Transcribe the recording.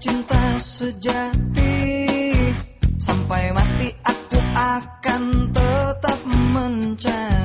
cinta sejati Sampai mati aku akan tetap mencari.